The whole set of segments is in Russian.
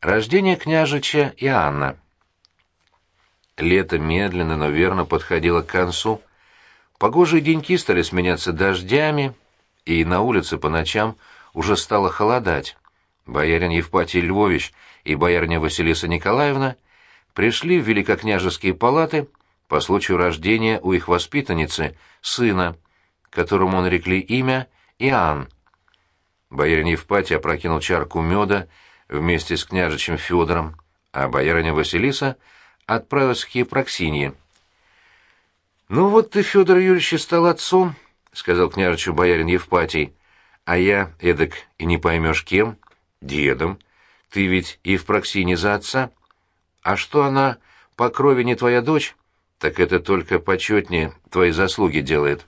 Рождение княжича Иоанна. Лето медленно, но верно подходило к концу. Погожие деньки стали сменяться дождями, и на улице по ночам уже стало холодать. Боярин Евпатий Львович и боярня Василиса Николаевна пришли в великокняжеские палаты по случаю рождения у их воспитанницы сына, которому нарекли имя Иоанн. Боярин Евпатий опрокинул чарку меда вместе с княжичем Федором, а боярыня Василиса отправилась к Епроксинье. «Ну вот ты, Федор Юрьевич, стал отцом», — сказал княжичу боярин Евпатий, — «а я, эдак, и не поймешь кем, дедом. Ты ведь и в Проксине за отца. А что она по крови не твоя дочь, так это только почетнее твои заслуги делает».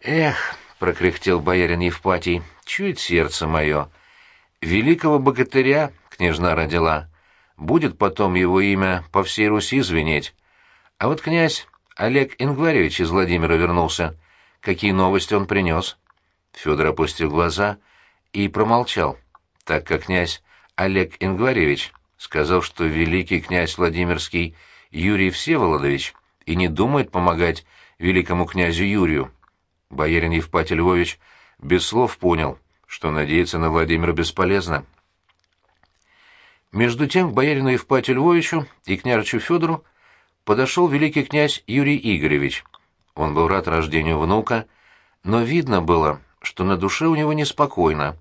«Эх», — прокряхтел боярин Евпатий, — «чует сердце мое». Великого богатыря княжна родила. Будет потом его имя по всей Руси звенеть. А вот князь Олег Ингваревич из Владимира вернулся. Какие новости он принес? Федор опустил глаза и промолчал, так как князь Олег Ингваревич сказал, что великий князь Владимирский Юрий Всеволодович и не думает помогать великому князю Юрию. Боярин Евпатий Львович без слов понял, что надеяться на Владимира бесполезно. Между тем к боярину Евпатию Львовичу и княжичу Федору подошел великий князь Юрий Игоревич. Он был рад рождению внука, но видно было, что на душе у него неспокойно.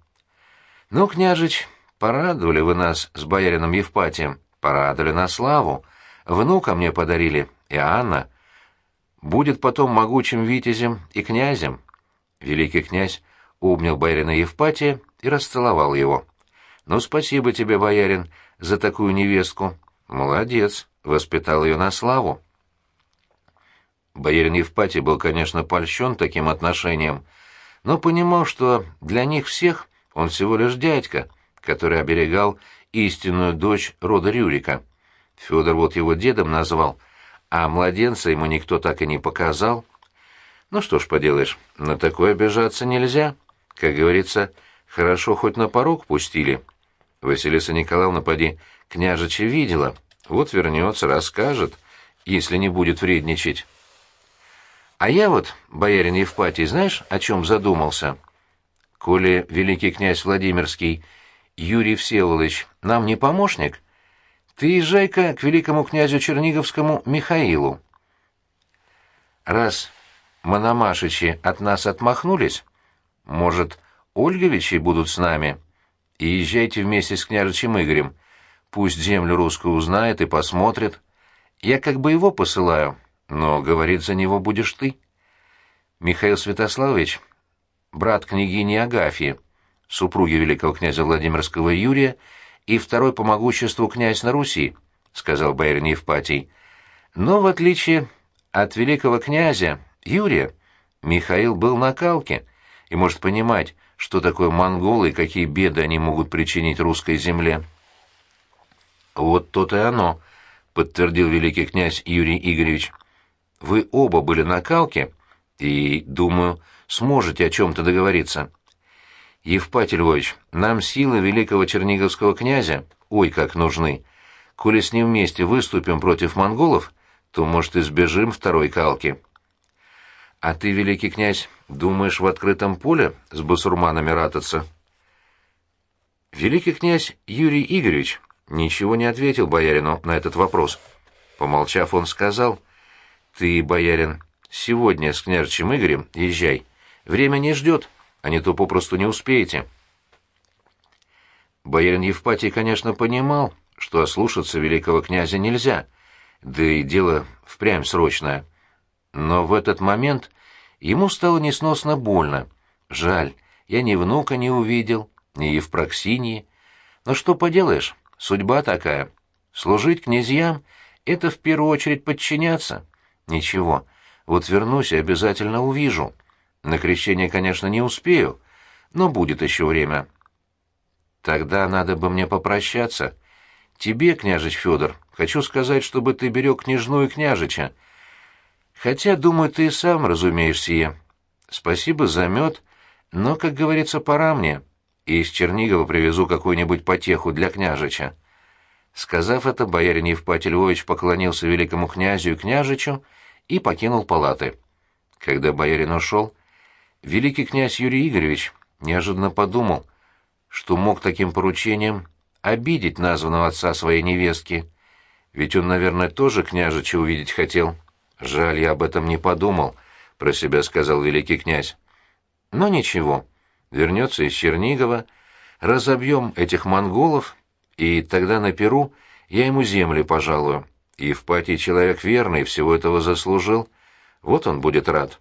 «Ну, княжич, порадовали вы нас с боярином Евпатием, порадовали на славу. Внука мне подарили, и Анна. Будет потом могучим витязем и князем». Великий князь обнял боярина Евпатия и расцеловал его. «Ну, спасибо тебе, боярин, за такую невестку. Молодец, воспитал ее на славу». Боярин Евпатий был, конечно, польщен таким отношением, но понимал, что для них всех он всего лишь дядька, который оберегал истинную дочь рода Рюрика. Федор вот его дедом назвал, а младенца ему никто так и не показал. Ну что ж поделаешь, на такое обижаться нельзя. Как говорится, хорошо хоть на порог пустили. Василиса Николаевна, поди, княжича видела. Вот вернется, расскажет, если не будет вредничать. А я вот, боярин Евпатий, знаешь, о чем задумался? Коли великий князь Владимирский Юрий Всеволодович нам не помощник, ты езжай-ка к великому князю Черниговскому Михаилу. Раз Мономашичи от нас отмахнулись, может, Ольговичи будут с нами? И езжайте вместе с княжичем Игорем. Пусть землю русскую узнает и посмотрит. Я как бы его посылаю, но говорит за него будешь ты. Михаил Святославович, брат княгини Агафьи, супруги великого князя Владимирского Юрия и второй по могуществу князь на Руси, — сказал боярин Евпатий. Но, в отличие от великого князя Юрия, Михаил был на калке — и может понимать, что такое монголы и какие беды они могут причинить русской земле. «Вот то-то и оно», — подтвердил великий князь Юрий Игоревич. «Вы оба были на калке и, думаю, сможете о чем-то договориться». «Евпатий Львович, нам силы великого черниговского князя, ой, как нужны. Коли с ним вместе выступим против монголов, то, может, избежим второй калки». «А ты, великий князь, думаешь в открытом поле с басурманами рататься?» Великий князь Юрий Игоревич ничего не ответил боярину на этот вопрос. Помолчав, он сказал, «Ты, боярин, сегодня с княжичем Игорем езжай. Время не ждет, а не то попросту не успеете». Боярин Евпатий, конечно, понимал, что ослушаться великого князя нельзя, да и дело впрямь срочное. Но в этот момент ему стало несносно больно. Жаль, я ни внука не увидел, ни Евпроксинии. Но что поделаешь, судьба такая. Служить князьям — это в первую очередь подчиняться. Ничего, вот вернусь и обязательно увижу. На крещение, конечно, не успею, но будет еще время. Тогда надо бы мне попрощаться. Тебе, княжич Федор, хочу сказать, чтобы ты берег княжну и княжича, Хотя, думаю, ты и сам разумеешь сие. Спасибо за мед, но, как говорится, пора мне. и из Чернигова привезу какую-нибудь потеху для княжича». Сказав это, боярин Евпатий Львович поклонился великому князю и княжичу и покинул палаты. Когда боярин ушел, великий князь Юрий Игоревич неожиданно подумал, что мог таким поручением обидеть названного отца своей невестки. Ведь он, наверное, тоже княжича увидеть хотел. Жаль, я об этом не подумал, — про себя сказал великий князь. Но ничего, вернется из Чернигова, разобьем этих монголов, и тогда на Перу я ему земли пожалую. И в пати человек верный всего этого заслужил. Вот он будет рад.